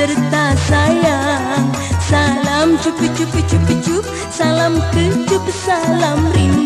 Serta sayang. Salam cupi cupi cupi cup Salam kecup Salam rindu.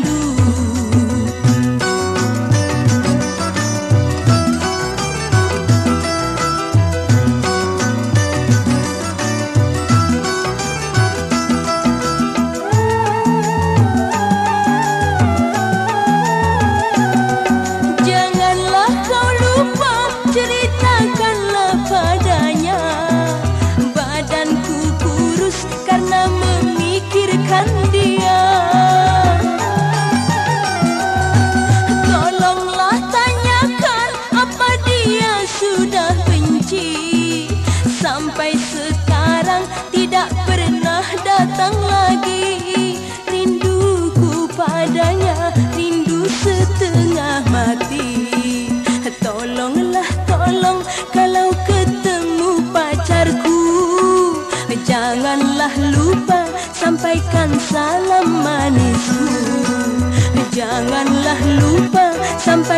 Sampai sekarang tidak pernah datang lagi. Rinduku padanya rindu setengah mati. Tolonglah tolong kalau ketemu pacarku. Janganlah lupa sampaikan salam manisku. Janganlah lupa sampaikan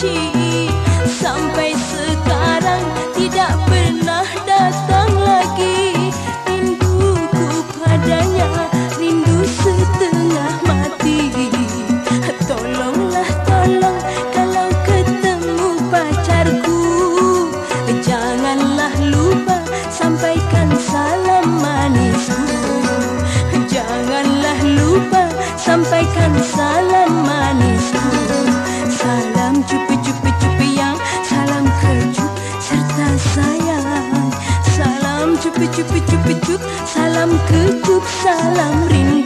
benci Sampai sekarang tidak pernah datang lagi. Rinduku padanya rindu setengah mati. Tolonglah tolong kalau ketemu pacarku. Janganlah lupa sampaikan salam manisku. Janganlah lupa sampaikan salam kecup salam rindu